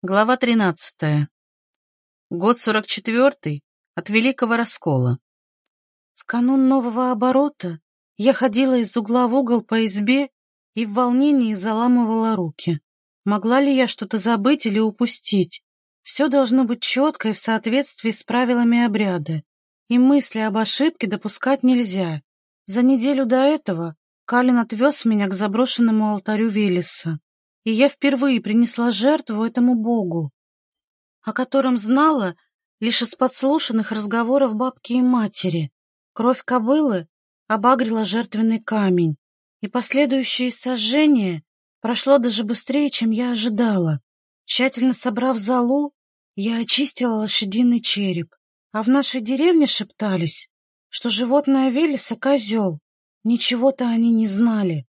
Глава 13. Год 44 от Великого Раскола. В канун нового оборота я ходила из угла в угол по избе и в волнении заламывала руки. Могла ли я что-то забыть или упустить? Все должно быть четко и в соответствии с правилами обряда. И мысли об ошибке допускать нельзя. За неделю до этого Калин отвез меня к заброшенному алтарю Велеса и я впервые принесла жертву этому богу, о котором знала лишь из подслушанных разговоров бабки и матери. Кровь кобылы обагрила жертвенный камень, и последующее сожжение прошло даже быстрее, чем я ожидала. Тщательно собрав залу, я очистила лошадиный череп, а в нашей деревне шептались, что животное Велеса — козел. Ничего-то они не знали.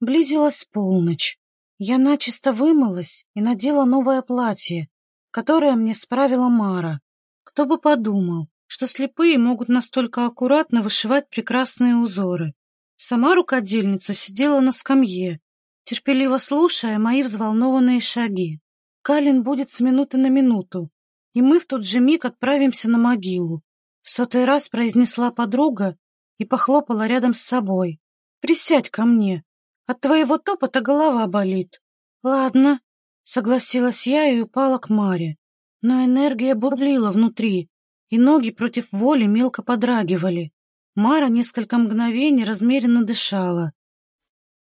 Близилась полночь. Я начисто вымылась и надела новое платье, которое мне справила Мара. Кто бы подумал, что слепые могут настолько аккуратно вышивать прекрасные узоры. Сама рукодельница сидела на скамье, терпеливо слушая мои взволнованные шаги. Калин будет с минуты на минуту, и мы в тот же миг отправимся на могилу. В сотый раз произнесла подруга и похлопала рядом с собой. «Присядь ко мне, от твоего топота голова болит. Ладно, согласилась я и упала к Маре. Но энергия бурлила внутри, и ноги против воли мелко подрагивали. Мара несколько мгновений размеренно дышала.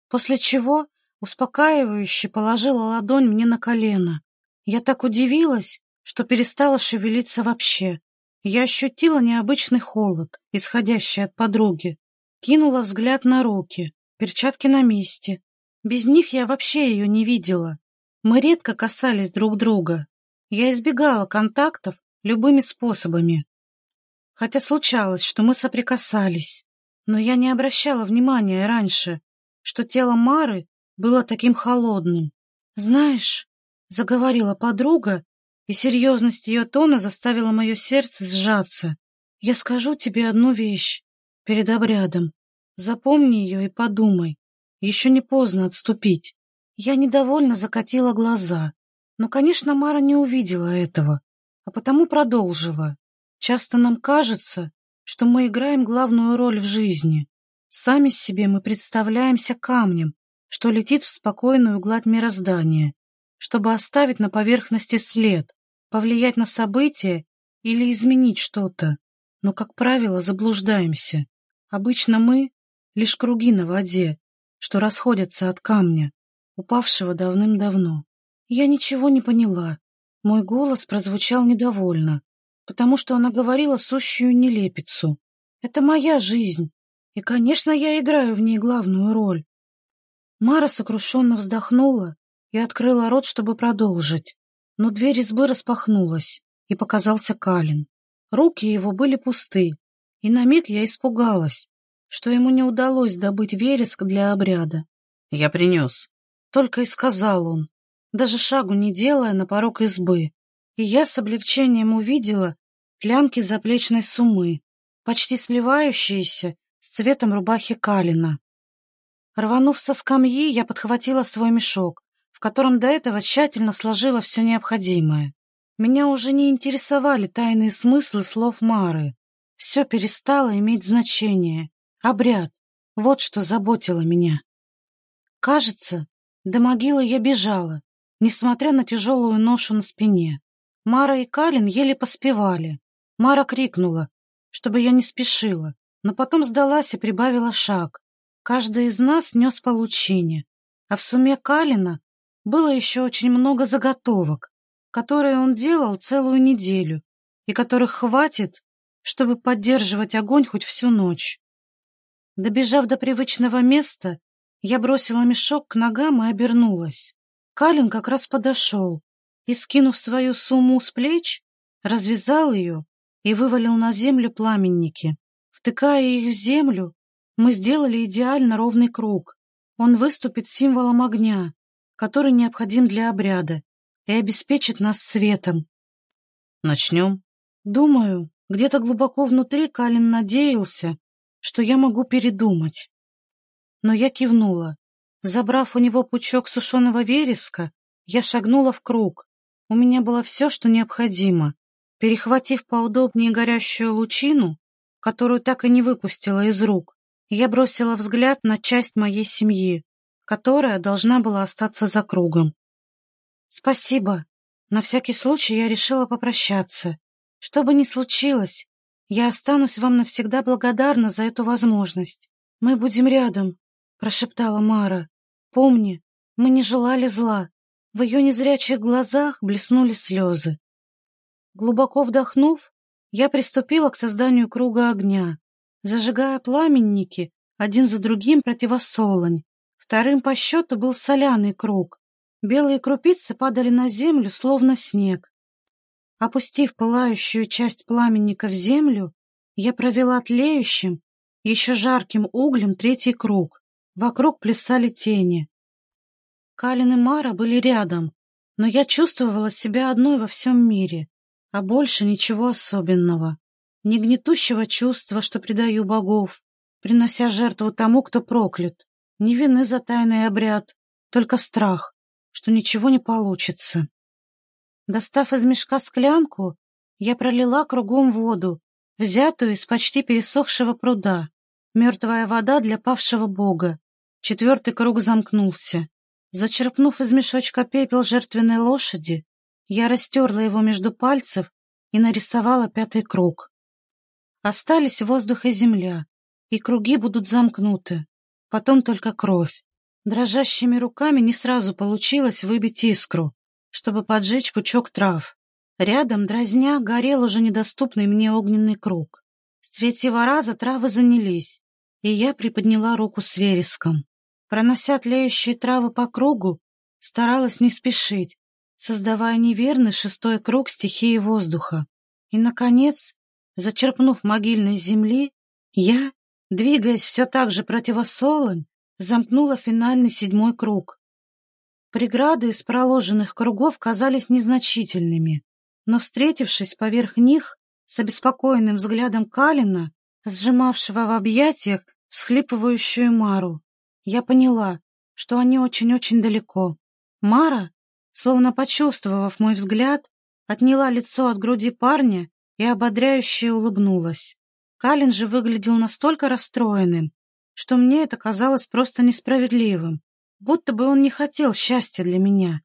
После чего успокаивающе положила ладонь мне на колено. Я так удивилась, что перестала шевелиться вообще. Я ощутила необычный холод, исходящий от подруги. Кинула взгляд на руки. Перчатки на месте. Без них я вообще ее не видела. Мы редко касались друг друга. Я избегала контактов любыми способами. Хотя случалось, что мы соприкасались. Но я не обращала внимания раньше, что тело Мары было таким холодным. «Знаешь», — заговорила подруга, и серьезность ее тона заставила мое сердце сжаться. «Я скажу тебе одну вещь перед обрядом. Запомни ее и подумай. Еще не поздно отступить. Я недовольно закатила глаза. Но, конечно, Мара не увидела этого, а потому продолжила. Часто нам кажется, что мы играем главную роль в жизни. Сами себе мы представляемся камнем, что летит в спокойную гладь мироздания, чтобы оставить на поверхности след, повлиять на события или изменить что-то. Но, как правило, заблуждаемся. Обычно мы лишь круги на воде, что расходятся от камня, упавшего давным-давно. Я ничего не поняла. Мой голос прозвучал недовольно, потому что она говорила сущую нелепицу. Это моя жизнь, и, конечно, я играю в ней главную роль. Мара сокрушенно вздохнула и открыла рот, чтобы продолжить, но дверь избы распахнулась, и показался Калин. Руки его были пусты, и на миг я испугалась, что ему не удалось добыть вереск для обряда. «Я принес», — только и сказал он, даже шагу не делая на порог избы. И я с облегчением увидела клямки заплечной сумы, почти сливающиеся с цветом рубахи Калина. Рванув со скамьи, я подхватила свой мешок, в котором до этого тщательно сложила все необходимое. Меня уже не интересовали тайные смыслы слов Мары. Все перестало иметь значение. Обряд. Вот что заботило меня. Кажется, до могилы я бежала, несмотря на тяжелую ношу на спине. Мара и Калин еле поспевали. Мара крикнула, чтобы я не спешила, но потом сдалась и прибавила шаг. Каждый из нас нес по лучине, а в суме Калина было еще очень много заготовок, которые он делал целую неделю и которых хватит, чтобы поддерживать огонь хоть всю ночь. Добежав до привычного места, я бросила мешок к ногам и обернулась. Калин как раз подошел и, скинув свою сумму с плеч, развязал ее и вывалил на землю пламенники. Втыкая их в землю, мы сделали идеально ровный круг. Он выступит символом огня, который необходим для обряда, и обеспечит нас светом. Начнем? Думаю, где-то глубоко внутри Калин надеялся, что я могу передумать. Но я кивнула. Забрав у него пучок сушеного вереска, я шагнула в круг У меня было все, что необходимо. Перехватив поудобнее горящую лучину, которую так и не выпустила из рук, я бросила взгляд на часть моей семьи, которая должна была остаться за кругом. «Спасибо. На всякий случай я решила попрощаться. Что бы ни случилось, я останусь вам навсегда благодарна за эту возможность. Мы будем рядом», — прошептала Мара. «Помни, мы не желали зла. В ее незрячих глазах блеснули слезы. Глубоко вдохнув, я приступила к созданию круга огня, зажигая пламенники один за другим противосолонь. Вторым по счету был соляный круг. Белые крупицы падали на землю, словно снег. Опустив пылающую часть пламенника в землю, я провела тлеющим, еще жарким углем третий круг. Вокруг плясали тени. Калин и Мара были рядом, но я чувствовала себя одной во всем мире, а больше ничего особенного. Ни гнетущего чувства, что предаю богов, принося жертву тому, кто проклят, ни вины за тайный обряд, только страх, что ничего не получится. Достав из мешка склянку, я пролила кругом воду, взятую из почти пересохшего пруда. Мертвая вода для павшего бога. Четвертый круг замкнулся. Зачерпнув из мешочка пепел жертвенной лошади, я растерла его между пальцев и нарисовала пятый круг. Остались воздух и земля, и круги будут замкнуты. Потом только кровь. Дрожащими руками не сразу получилось выбить искру, чтобы поджечь пучок трав. Рядом, дразня, горел уже недоступный мне огненный круг. С третьего раза травы занялись, и я приподняла руку с вереском. Пронося тлеющие травы по кругу, старалась не спешить, создавая неверный шестой круг стихии воздуха. И, наконец, зачерпнув могильной земли, я, двигаясь все так же противосолонь, замкнула финальный седьмой круг. Преграды из проложенных кругов казались незначительными, но, встретившись поверх них с обеспокоенным взглядом Калина, сжимавшего в объятиях всхлипывающую Мару, я поняла, что они очень-очень далеко. Мара, словно почувствовав мой взгляд, отняла лицо от груди парня и ободряюще улыбнулась. Калин же выглядел настолько расстроенным, что мне это казалось просто несправедливым, будто бы он не хотел счастья для меня.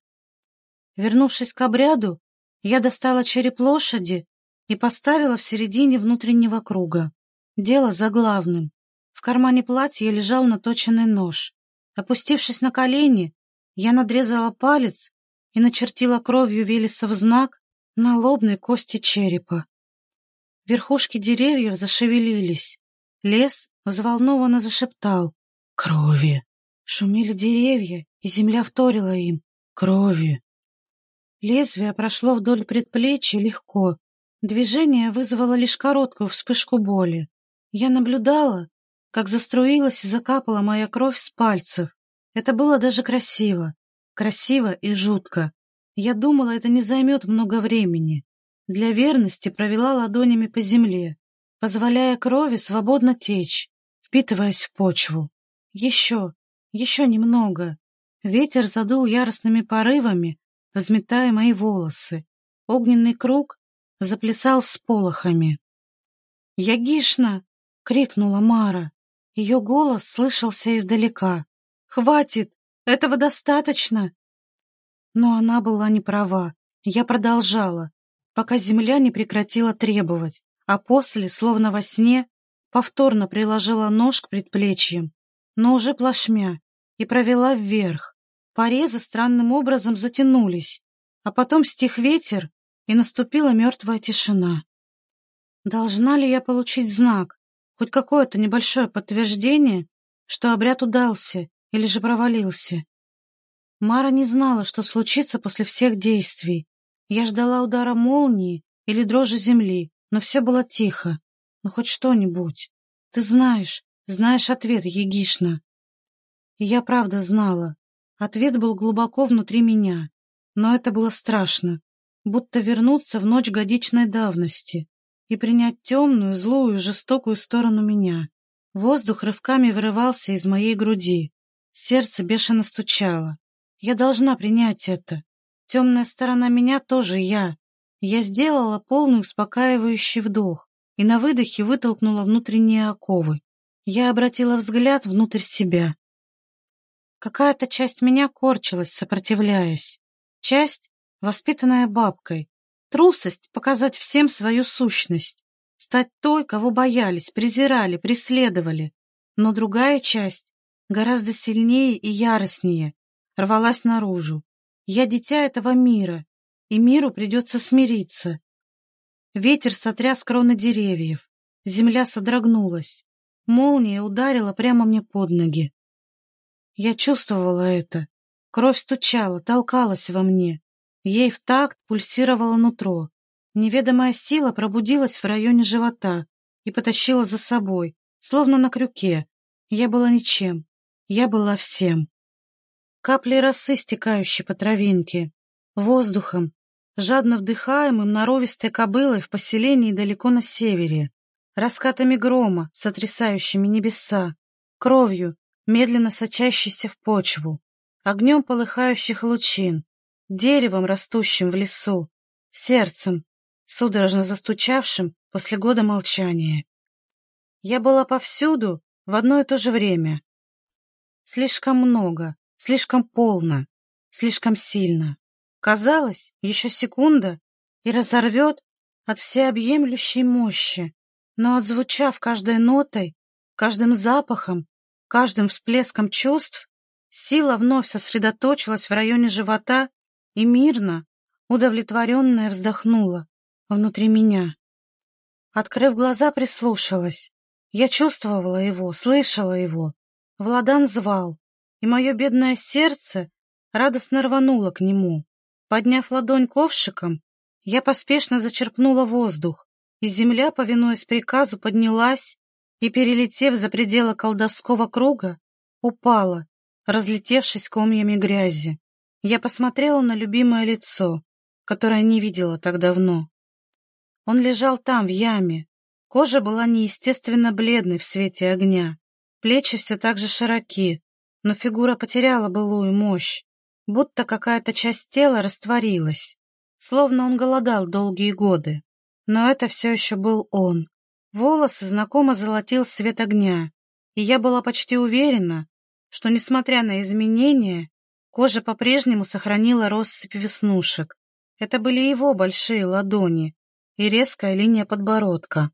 Вернувшись к обряду, я достала череп лошади и поставила в середине внутреннего круга. Дело за главным. В кармане платья лежал наточенный нож. Опустившись на колени, я надрезала палец и начертила кровью Велесов знак на лобной кости черепа. Верхушки деревьев зашевелились. Лес взволнованно зашептал «Крови!». Шумели деревья, и земля вторила им «Крови!». Лезвие прошло вдоль предплечья легко. Движение вызвало лишь короткую вспышку боли. Я наблюдала, как заструилась и закапала моя кровь с пальцев. Это было даже красиво. Красиво и жутко. Я думала, это не займет много времени. Для верности провела ладонями по земле, позволяя крови свободно течь, впитываясь в почву. Еще, еще немного. Ветер задул яростными порывами, взметая мои волосы. Огненный круг заплясал с полохами. «Ягишна!» — крикнула Мара. Ее голос слышался издалека. «Хватит! Этого достаточно!» Но она была не права. Я продолжала, пока земля не прекратила требовать, а после, словно во сне, повторно приложила нож к предплечьям, но уже плашмя, и провела вверх. Порезы странным образом затянулись, а потом стих ветер, и наступила мертвая тишина. Должна ли я получить знак, Хоть какое-то небольшое подтверждение, что обряд удался или же провалился. Мара не знала, что случится после всех действий. Я ждала удара молнии или дрожи земли, но все было тихо. Ну, хоть что-нибудь. Ты знаешь, знаешь ответ, Егишна. И я правда знала. Ответ был глубоко внутри меня. Но это было страшно. Будто вернуться в ночь годичной давности и принять темную, злую, жестокую сторону меня. Воздух рывками вырывался из моей груди. Сердце бешено стучало. Я должна принять это. Темная сторона меня тоже я. Я сделала полный успокаивающий вдох и на выдохе вытолкнула внутренние оковы. Я обратила взгляд внутрь себя. Какая-то часть меня корчилась, сопротивляясь. Часть, воспитанная бабкой. Трусость — показать всем свою сущность. Стать той, кого боялись, презирали, преследовали. Но другая часть, гораздо сильнее и яростнее, рвалась наружу. Я дитя этого мира, и миру придется смириться. Ветер сотряс кроны деревьев, земля содрогнулась, молния ударила прямо мне под ноги. Я чувствовала это. Кровь стучала, толкалась во мне. Ей в такт пульсировало нутро. Неведомая сила пробудилась в районе живота и потащила за собой, словно на крюке. Я была ничем. Я была всем. Капли росы, стекающие по травинке. Воздухом, жадно вдыхаемым норовистой кобылой в поселении далеко на севере. Раскатами грома, сотрясающими небеса. Кровью, медленно сочащейся в почву, огнем полыхающих лучин, деревом, растущим в лесу, сердцем, судорожно застучавшим после года молчания. Я была повсюду в одно и то же время. Слишком много, слишком полно, слишком сильно. Казалось, еще секунда и разорвет от всеобъемлющей мощи, но отзвучав каждой нотой, каждым запахом, Каждым всплеском чувств сила вновь сосредоточилась в районе живота и мирно, удовлетворенная, вздохнула внутри меня. Открыв глаза, прислушалась. Я чувствовала его, слышала его. Владан звал, и мое бедное сердце радостно рвануло к нему. Подняв ладонь ковшиком, я поспешно зачерпнула воздух, и земля, повинуясь приказу, поднялась и, перелетев за пределы колдовского круга, упала, разлетевшись комьями грязи. Я посмотрела на любимое лицо, которое не видела так давно. Он лежал там, в яме. Кожа была неестественно бледной в свете огня. Плечи все так же широки, но фигура потеряла былую мощь, будто какая-то часть тела растворилась, словно он голодал долгие годы. Но это все еще был он, Волосы знакомо золотил свет огня, и я была почти уверена, что, несмотря на изменения, кожа по-прежнему сохранила россыпь веснушек. Это были его большие ладони и резкая линия подбородка.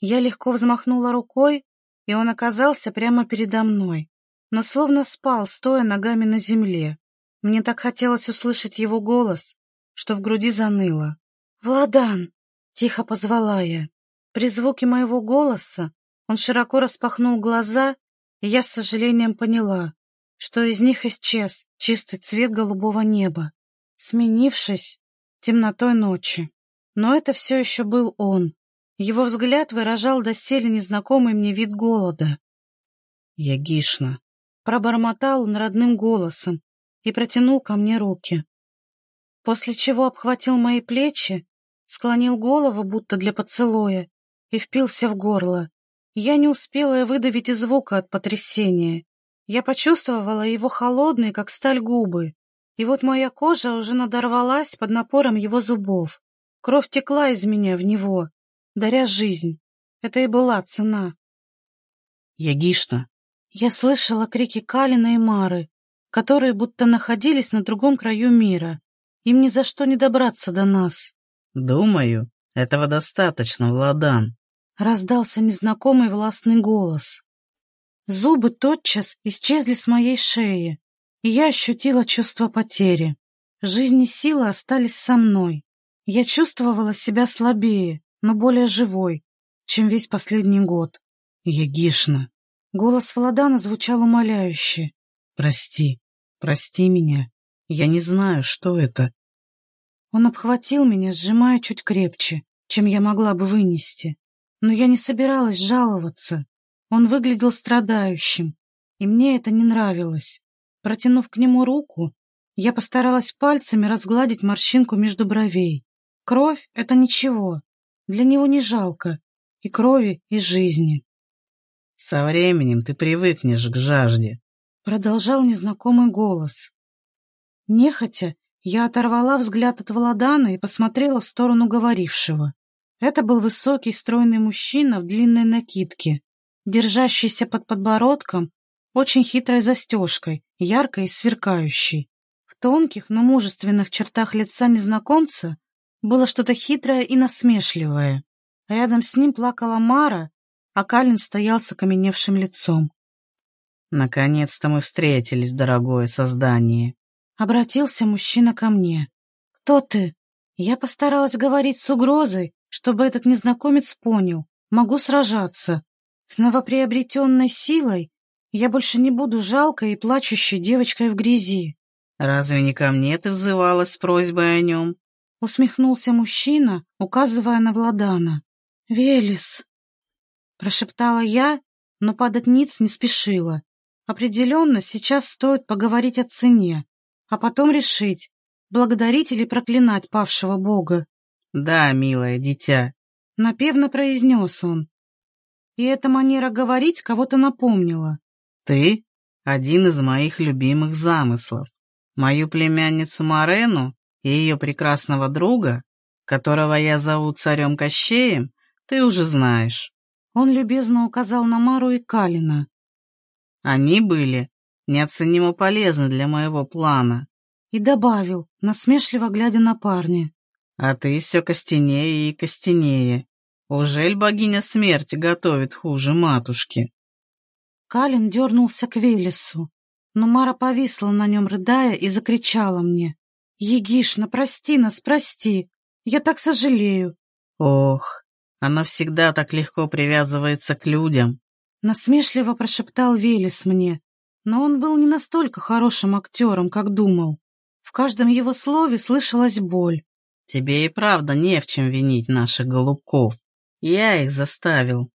Я легко взмахнула рукой, и он оказался прямо передо мной, но словно спал, стоя ногами на земле. Мне так хотелось услышать его голос, что в груди заныло. «Владан!» — тихо позвала я. При звуке моего голоса он широко распахнул глаза, и я с сожалением поняла, что из них исчез чистый цвет голубого неба, сменившись темнотой ночи. Но это все еще был он. Его взгляд выражал доселе незнакомый мне вид голода. «Ягишна», — пробормотал он родным голосом и протянул ко мне руки. После чего обхватил мои плечи, склонил голову, будто для поцелуя, и впился в горло. Я не успела выдавить и звука от потрясения. Я почувствовала его холодные, как сталь, губы. И вот моя кожа уже надорвалась под напором его зубов. Кровь текла из меня в него, даря жизнь. Это и была цена. «Ягишна!» Я слышала крики Калина и Мары, которые будто находились на другом краю мира. Им ни за что не добраться до нас. «Думаю, этого достаточно, Владан. Раздался незнакомый властный голос. Зубы тотчас исчезли с моей шеи, и я ощутила чувство потери. Жизнь и сила остались со мной. Я чувствовала себя слабее, но более живой, чем весь последний год. Егишна. Голос Владана звучал умоляюще. Прости, прости меня. Я не знаю, что это. Он обхватил меня, сжимая чуть крепче, чем я могла бы вынести. Но я не собиралась жаловаться. Он выглядел страдающим, и мне это не нравилось. Протянув к нему руку, я постаралась пальцами разгладить морщинку между бровей. Кровь — это ничего. Для него не жалко. И крови, и жизни. «Со временем ты привыкнешь к жажде», — продолжал незнакомый голос. Нехотя Я оторвала взгляд от Владана и посмотрела в сторону говорившего. Это был высокий, стройный мужчина в длинной накидке, держащийся под подбородком очень хитрой застежкой, яркой и сверкающей. В тонких, но мужественных чертах лица незнакомца было что-то хитрое и насмешливое. Рядом с ним плакала Мара, а Калин стоял с окаменевшим лицом. «Наконец-то мы встретились, дорогое создание!» Обратился мужчина ко мне. «Кто ты?» Я постаралась говорить с угрозой, чтобы этот незнакомец понял. Могу сражаться. С новоприобретенной силой я больше не буду жалкой и плачущей девочкой в грязи. «Разве не ко мне ты взывалась с просьбой о нем?» Усмехнулся мужчина, указывая на Владана. «Велес!» Прошептала я, но падать ниц не спешила. Определенно, сейчас стоит поговорить о цене, а потом решить, благодарить или проклинать павшего бога. «Да, милое дитя», — напевно произнес он. И эта манера говорить кого-то напомнила. «Ты — один из моих любимых замыслов. Мою племянницу Марену и ее прекрасного друга, которого я зову царем Кощеем, ты уже знаешь». Он любезно указал на Мару и Калина. Они были неоценимо полезны для моего плана. И добавил, насмешливо глядя на парня. А ты все костенее и костенее. Ужель богиня смерти готовит хуже матушки? Калин дернулся к Велесу, но Мара повисла на нем, рыдая, и закричала мне. «Егишна, прости нас, прости! Я так сожалею!» «Ох, она всегда так легко привязывается к людям!» Насмешливо прошептал Велес мне, но он был не настолько хорошим актером, как думал. В каждом его слове слышалась боль. «Тебе и правда не в чем винить наших голубков. Я их заставил».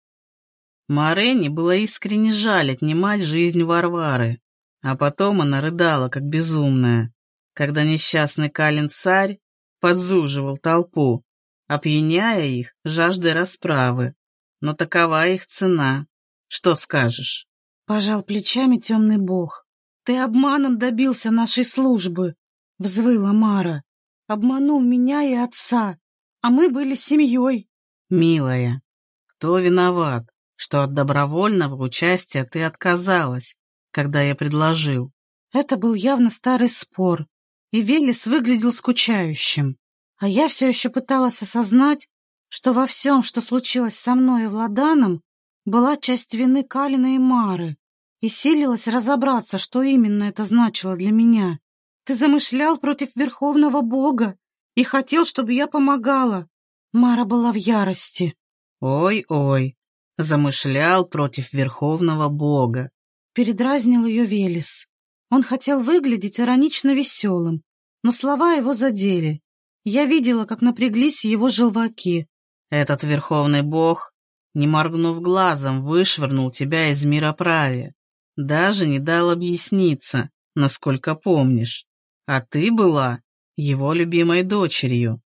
Марене было искренне жаль отнимать жизнь Варвары, а потом она рыдала, как безумная, когда несчастный Калин-царь подзуживал толпу, опьяняя их жаждой расправы. Но такова их цена. Что скажешь?» Пожал плечами темный бог. «Ты обманом добился нашей службы!» — взвыла Мара. «Обманул меня и отца, а мы были семьей!» «Милая, кто виноват, что от добровольного участия ты отказалась, когда я предложил?» Это был явно старый спор, и Велес выглядел скучающим. А я все еще пыталась осознать, что во всем, что случилось со мной и Владаном, была часть вины Калина и Мары, и силилась разобраться, что именно это значило для меня. Ты замышлял против Верховного Бога и хотел, чтобы я помогала. Мара была в ярости. Ой-ой, замышлял против Верховного Бога. Передразнил ее Велес. Он хотел выглядеть иронично веселым, но слова его задели. Я видела, как напряглись его желваки. Этот Верховный Бог не моргнув глазом, вышвырнул тебя из мира праве. Даже не дал объясниться, насколько помнишь. А ты была его любимой дочерью.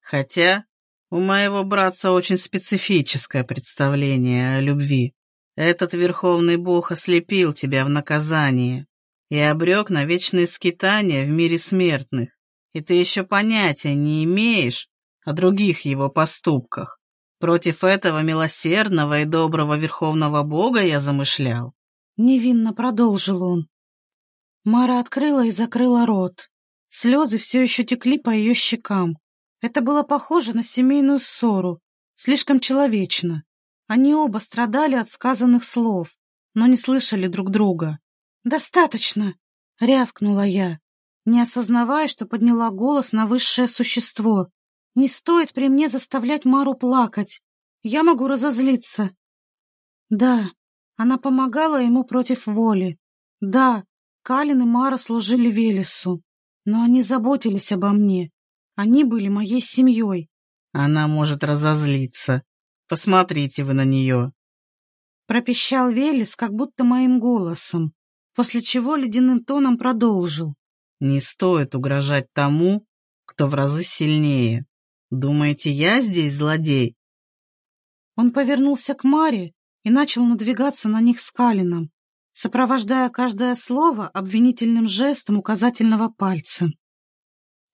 Хотя у моего братца очень специфическое представление о любви. Этот верховный бог ослепил тебя в наказание и обрек на вечные скитания в мире смертных, и ты еще понятия не имеешь о других его поступках. Против этого милосердного и доброго верховного бога я замышлял. Невинно продолжил он. Мара открыла и закрыла рот. Слезы все еще текли по ее щекам. Это было похоже на семейную ссору, слишком человечно. Они оба страдали от сказанных слов, но не слышали друг друга. «Достаточно!» — рявкнула я, не осознавая, что подняла голос на высшее существо. Не стоит при мне заставлять Мару плакать. Я могу разозлиться. Да, она помогала ему против воли. Да, Калин и Мара служили Велесу. Но они заботились обо мне. Они были моей семьей. Она может разозлиться. Посмотрите вы на нее. Пропищал Велес, как будто моим голосом, после чего ледяным тоном продолжил. Не стоит угрожать тому, кто в разы сильнее. Думаете, я здесь злодей?» Он повернулся к Маре и начал надвигаться на них с Калином, сопровождая каждое слово обвинительным жестом указательного пальца.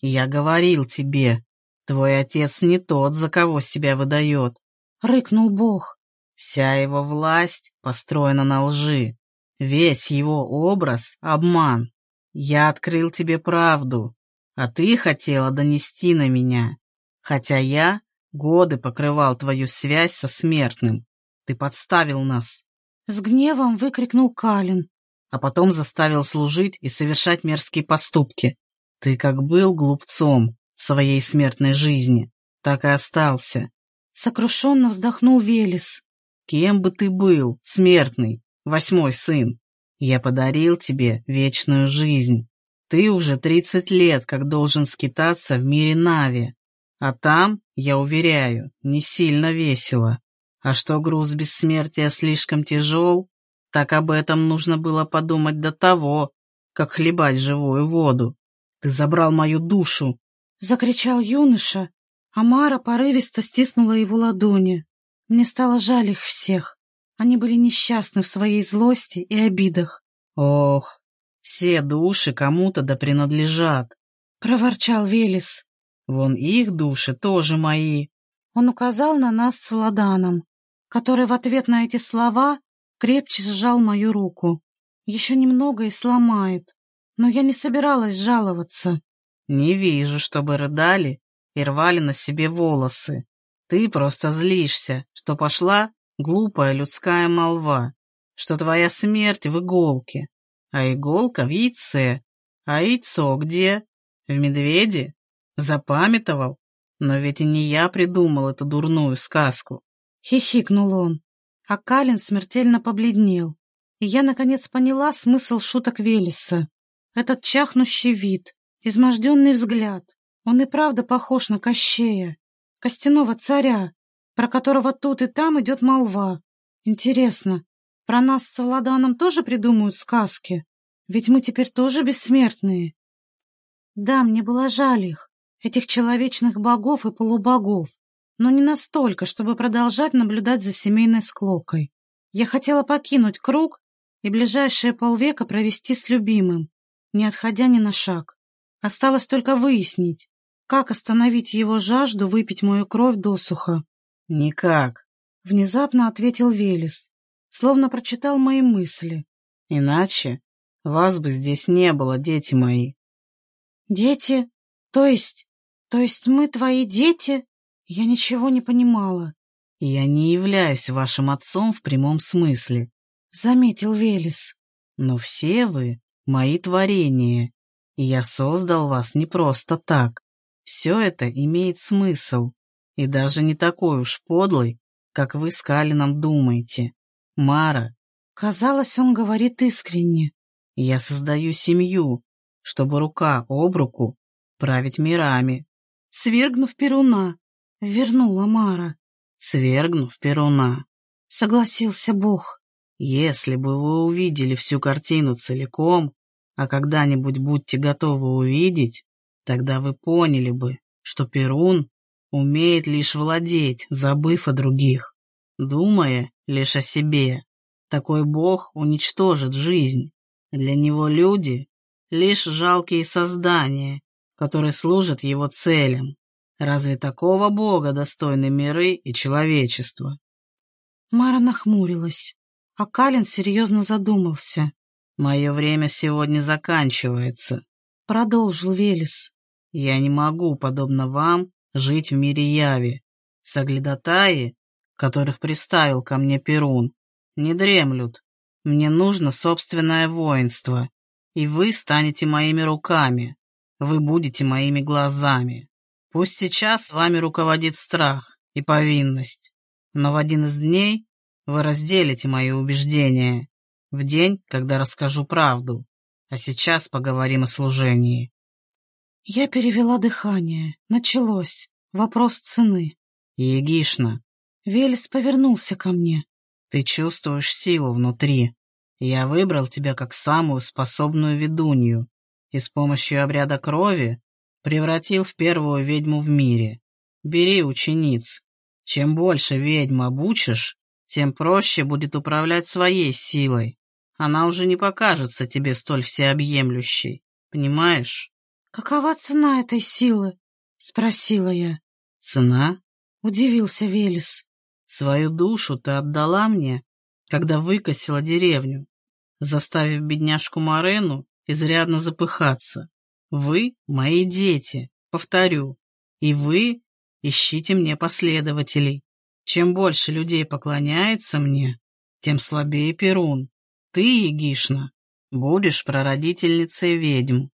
Я говорил тебе, твой отец не тот, за кого себя выдает. Рыкнул Бог. Вся его власть построена на лжи. Весь его образ — обман. Я открыл тебе правду, а ты хотела донести на меня. Хотя я годы покрывал твою связь со смертным. Ты подставил нас. С гневом выкрикнул Калин. А потом заставил служить и совершать мерзкие поступки. Ты как был глупцом в своей смертной жизни, так и остался. Сокрушенно вздохнул Велес. Кем бы ты был, смертный, восьмой сын? Я подарил тебе вечную жизнь. Ты уже тридцать лет как должен скитаться в мире Нави. А там, я уверяю, не сильно весело. А что груз бессмертия слишком тяжел, так об этом нужно было подумать до того, как хлебать живую воду. Ты забрал мою душу!» Закричал юноша, а Мара порывисто стиснула его ладони. Мне стало жаль их всех. Они были несчастны в своей злости и обидах. «Ох, все души кому-то да принадлежат!» — проворчал Велес. «Вон их души тоже мои!» Он указал на нас с Ладаном который в ответ на эти слова крепче сжал мою руку. Еще немного и сломает, но я не собиралась жаловаться. «Не вижу, чтобы рыдали и рвали на себе волосы. Ты просто злишься, что пошла глупая людская молва, что твоя смерть в иголке, а иголка в яйце. А яйцо где? В медведе? Запамятовал? Но ведь и не я придумал эту дурную сказку. Хихикнул он, а Калин смертельно побледнел. И я, наконец, поняла смысл шуток Велеса. Этот чахнущий вид, изможденный взгляд, он и правда похож на Кощея, костяного царя, про которого тут и там идет молва. Интересно, про нас с Владаном тоже придумают сказки? Ведь мы теперь тоже бессмертные. Да, мне было жаль их, этих человечных богов и полубогов но не настолько, чтобы продолжать наблюдать за семейной склокой. Я хотела покинуть круг и ближайшие полвека провести с любимым, не отходя ни на шаг. Осталось только выяснить, как остановить его жажду выпить мою кровь досуха. «Никак», — внезапно ответил Велес, словно прочитал мои мысли. «Иначе вас бы здесь не было, дети мои». «Дети? То есть... То есть мы твои дети?» Я ничего не понимала. Я не являюсь вашим отцом в прямом смысле, заметил Велес. Но все вы мои творения, и я создал вас не просто так. Все это имеет смысл, и даже не такой уж подлый, как вы с Калином думаете. Мара. Казалось, он говорит искренне. Я создаю семью, чтобы рука об руку править мирами. Свергнув Перуна, Вернула Мара. Свергнув Перуна. Согласился Бог. Если бы вы увидели всю картину целиком, а когда-нибудь будьте готовы увидеть, тогда вы поняли бы, что Перун умеет лишь владеть, забыв о других, думая лишь о себе. Такой бог уничтожит жизнь. Для него люди — лишь жалкие создания, которые служат его целям. Разве такого бога достойны миры и человечество? Мара нахмурилась, а Калин серьезно задумался. «Мое время сегодня заканчивается», — продолжил Велес. «Я не могу, подобно вам, жить в мире яви. Соглядатаи, которых приставил ко мне Перун, не дремлют. Мне нужно собственное воинство, и вы станете моими руками, вы будете моими глазами. Пусть сейчас вами руководит страх и повинность, но в один из дней вы разделите мои убеждения, в день, когда расскажу правду, а сейчас поговорим о служении. Я перевела дыхание. Началось. Вопрос цены. Егишна. Велес повернулся ко мне. Ты чувствуешь силу внутри. Я выбрал тебя как самую способную ведунью, и с помощью обряда крови Превратил в первую ведьму в мире. Бери учениц. Чем больше ведьм обучишь, тем проще будет управлять своей силой. Она уже не покажется тебе столь всеобъемлющей. Понимаешь? «Какова цена этой силы?» — спросила я. «Цена?» — удивился Велес. «Свою душу ты отдала мне, когда выкосила деревню, заставив бедняжку Марену изрядно запыхаться. Вы — мои дети, повторю, и вы ищите мне последователей. Чем больше людей поклоняется мне, тем слабее Перун. Ты, Егишна, будешь прародительницей ведьм.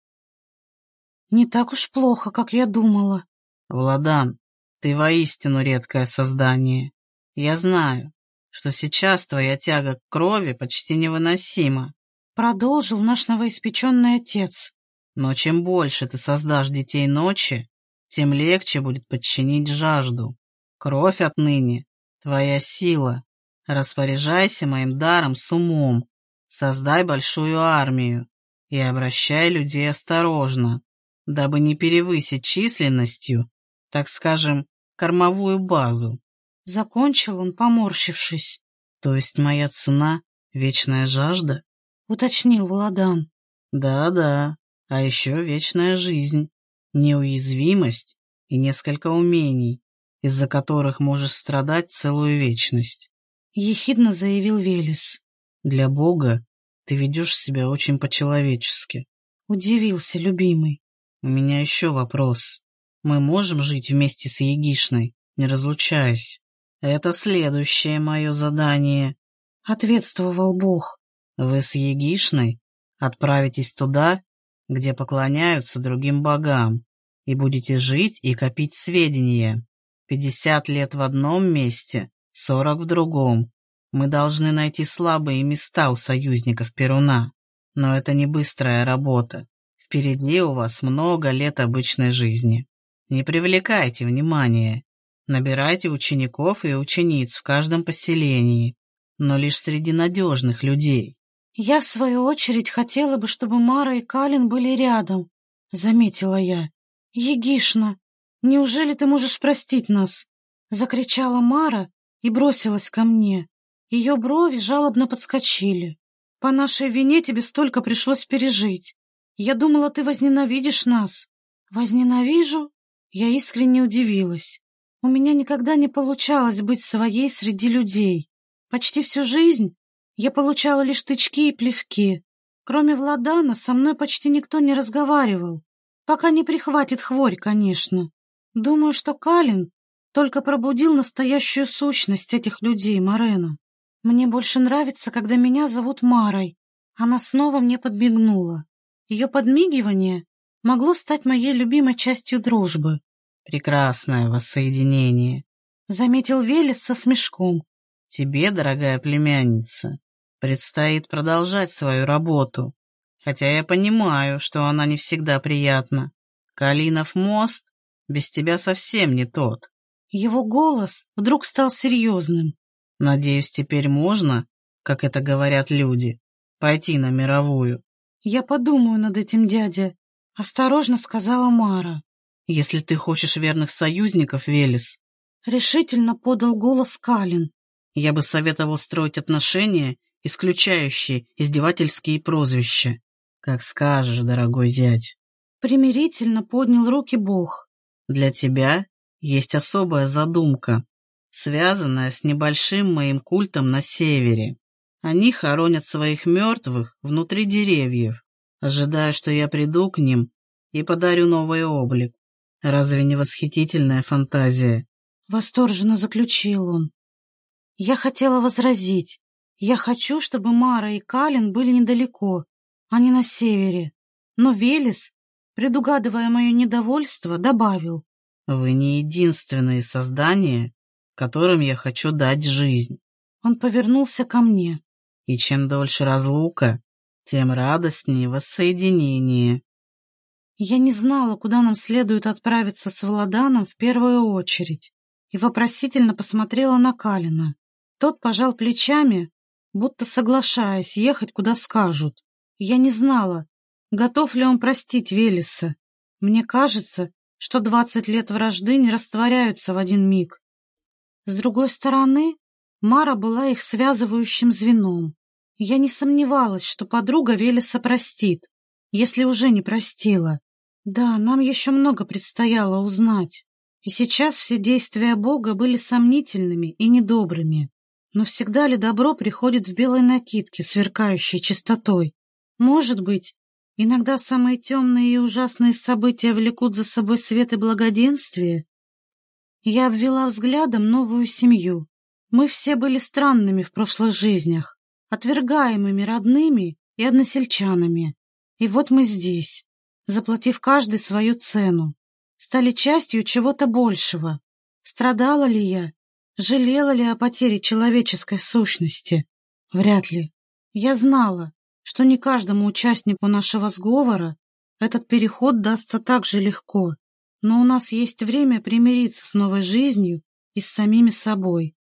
Не так уж плохо, как я думала. Владан, ты воистину редкое создание. Я знаю, что сейчас твоя тяга к крови почти невыносима. Продолжил наш новоиспеченный отец. Но чем больше ты создашь детей ночи, тем легче будет подчинить жажду. Кровь отныне — твоя сила. Распоряжайся моим даром с умом. Создай большую армию и обращай людей осторожно, дабы не перевысить численностью, так скажем, кормовую базу. Закончил он, поморщившись. То есть моя цена — вечная жажда? Уточнил Владан. Да-да, а еще вечная жизнь, неуязвимость и несколько умений, из-за которых можешь страдать целую вечность. Ехидно заявил Велес. Для Бога ты ведешь себя очень по-человечески. Удивился любимый. У меня еще вопрос. Мы можем жить вместе с Егишной, не разлучаясь? Это следующее мое задание. Ответствовал Бог. Вы с Егишной отправитесь туда, где поклоняются другим богам, и будете жить и копить сведения. Пятьдесят лет в одном месте, сорок в другом. Мы должны найти слабые места у союзников Перуна. Но это не быстрая работа. Впереди у вас много лет обычной жизни. Не привлекайте внимания. Набирайте учеников и учениц в каждом поселении, но лишь среди надежных людей. Я, в свою очередь, хотела бы, чтобы Мара и Калин были рядом, — заметила я. Егишна, неужели ты можешь простить нас? — закричала Мара и бросилась ко мне. Ее брови жалобно подскочили. По нашей вине тебе столько пришлось пережить. Я думала, ты возненавидишь нас. Возненавижу? Я искренне удивилась. У меня никогда не получалось быть своей среди людей. Почти всю жизнь я получала лишь тычки и плевки. Кроме Владана, со мной почти никто не разговаривал. Пока не прихватит хворь, конечно. Думаю, что Калин только пробудил настоящую сущность этих людей, Марена. Мне больше нравится, когда меня зовут Марой. Она снова мне подмигнула. Ее подмигивание могло стать моей любимой частью дружбы. Прекрасное воссоединение, — заметил Велес со смешком. Тебе, дорогая племянница, предстоит продолжать свою работу, хотя я понимаю, что она не всегда приятна. Калинов мост без тебя совсем не тот. Его голос вдруг стал серьезным. Надеюсь, теперь можно, как это говорят люди, пойти на мировую. «Я подумаю над этим, дядя», — осторожно сказала Мара. «Если ты хочешь верных союзников, Велес», — решительно подал голос Калин. «Я бы советовал строить отношения, исключающие издевательские прозвища. Как скажешь, дорогой зять». Примирительно поднял руки Бог. «Для тебя есть особая задумка, связанная с небольшим моим культом на севере. Они хоронят своих мертвых внутри деревьев, ожидая, что я приду к ним и подарю новый облик. Разве не восхитительная фантазия? Восторженно заключил он. Я хотела возразить. Я хочу, чтобы Мара и Калин были недалеко, а не на севере. Но Велес, предугадывая мое недовольство, добавил. Вы не единственные создания, которым я хочу дать жизнь. Он повернулся ко мне. И чем дольше разлука, тем радостнее воссоединение. Я не знала, куда нам следует отправиться с Владаном в первую очередь, и вопросительно посмотрела на Калина. Тот пожал плечами, будто соглашаясь ехать, куда скажут. Я не знала, готов ли он простить Велеса. Мне кажется, что двадцать лет вражды не растворяются в один миг. С другой стороны, Мара была их связывающим звеном. Я не сомневалась, что подруга Велеса простит, если уже не простила. Да, нам еще много предстояло узнать. И сейчас все действия Бога были сомнительными и недобрыми. Но всегда ли добро приходит в белой накидке, сверкающей чистотой? Может быть, иногда самые темные и ужасные события влекут за собой свет и благоденствие? Я обвела взглядом новую семью. Мы все были странными в прошлых жизнях, отвергаемыми родными и односельчанами. И вот мы здесь, заплатив каждый свою цену, стали частью чего-то большего. Страдала ли я? Жалела ли о потере человеческой сущности? Вряд ли. Я знала, что не каждому участнику нашего сговора этот переход дастся так же легко, но у нас есть время примириться с новой жизнью и с самими собой.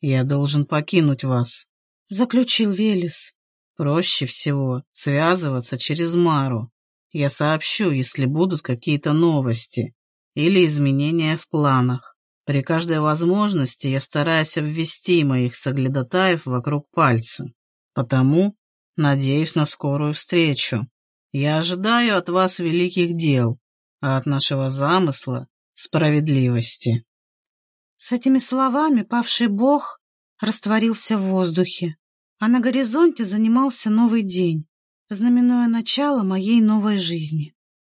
«Я должен покинуть вас», — заключил Велес. «Проще всего связываться через Мару. Я сообщу, если будут какие-то новости или изменения в планах. При каждой возможности я стараюсь обвести моих соглядатаев вокруг пальца. Потому надеюсь на скорую встречу. Я ожидаю от вас великих дел, а от нашего замысла — справедливости. С этими словами павший бог растворился в воздухе, а на горизонте занимался новый день, знаменуя начало моей новой жизни.